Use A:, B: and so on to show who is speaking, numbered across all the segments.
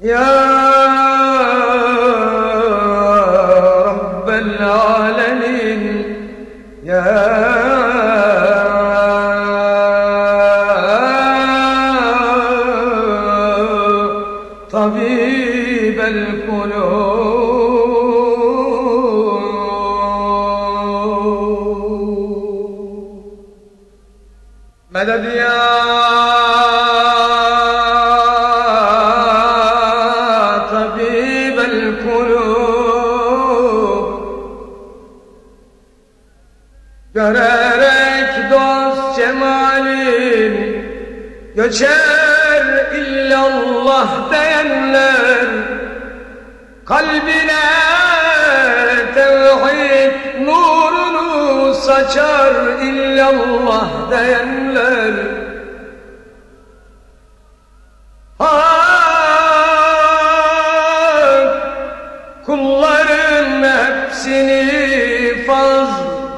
A: يا رب العالمين يا طبيب القلوب. مدد يا القلوب Görerek dost cemalin Göçer illallah diyenler Kalbine tevhid nurunu saçar illallah diyenler Hepsini faz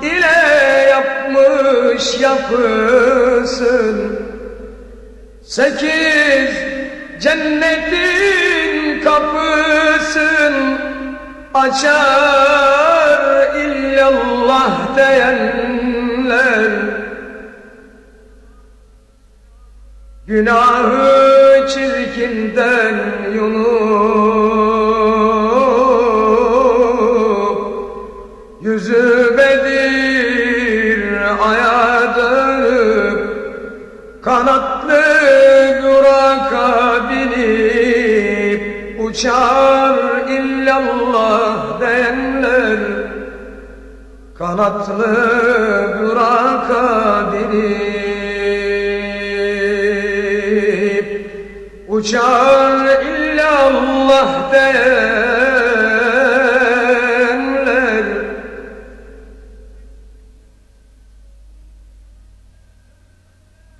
A: ile yapmış yapısın. Sekiz cennetin kapısın. Açar illallah diyenler. Günahı çirkinden yunup Uçar illallah diyenler Kanatlı buraka binip Uçar illallah diyenler.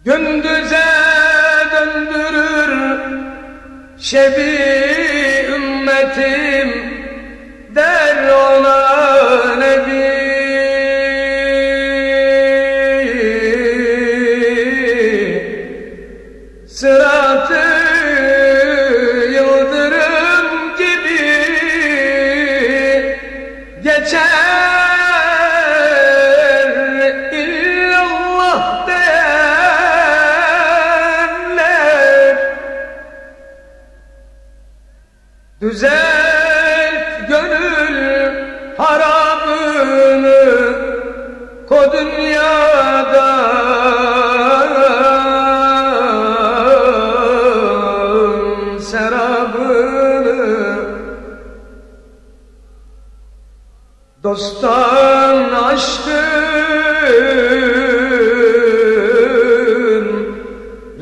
A: Gündüze döndürür şebi ümmetim der ona nebi. Sıratı yıldırım gibi geçer Düzelt gönül harabını Ko dünyada. Serabını Dosttan açtın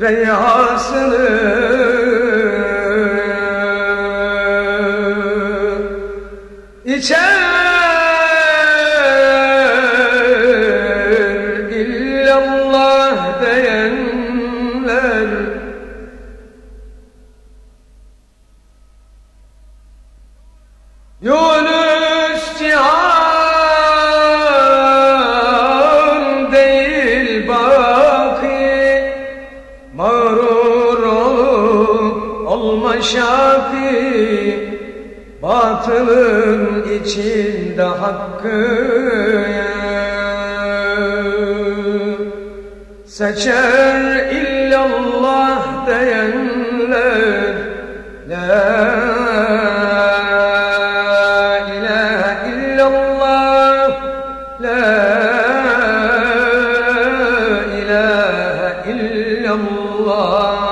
A: reyhasını İçer illallah diyenler Yunus Batılın içinde hakkı Seçer illallah diyenler La ilahe illallah La ilahe illallah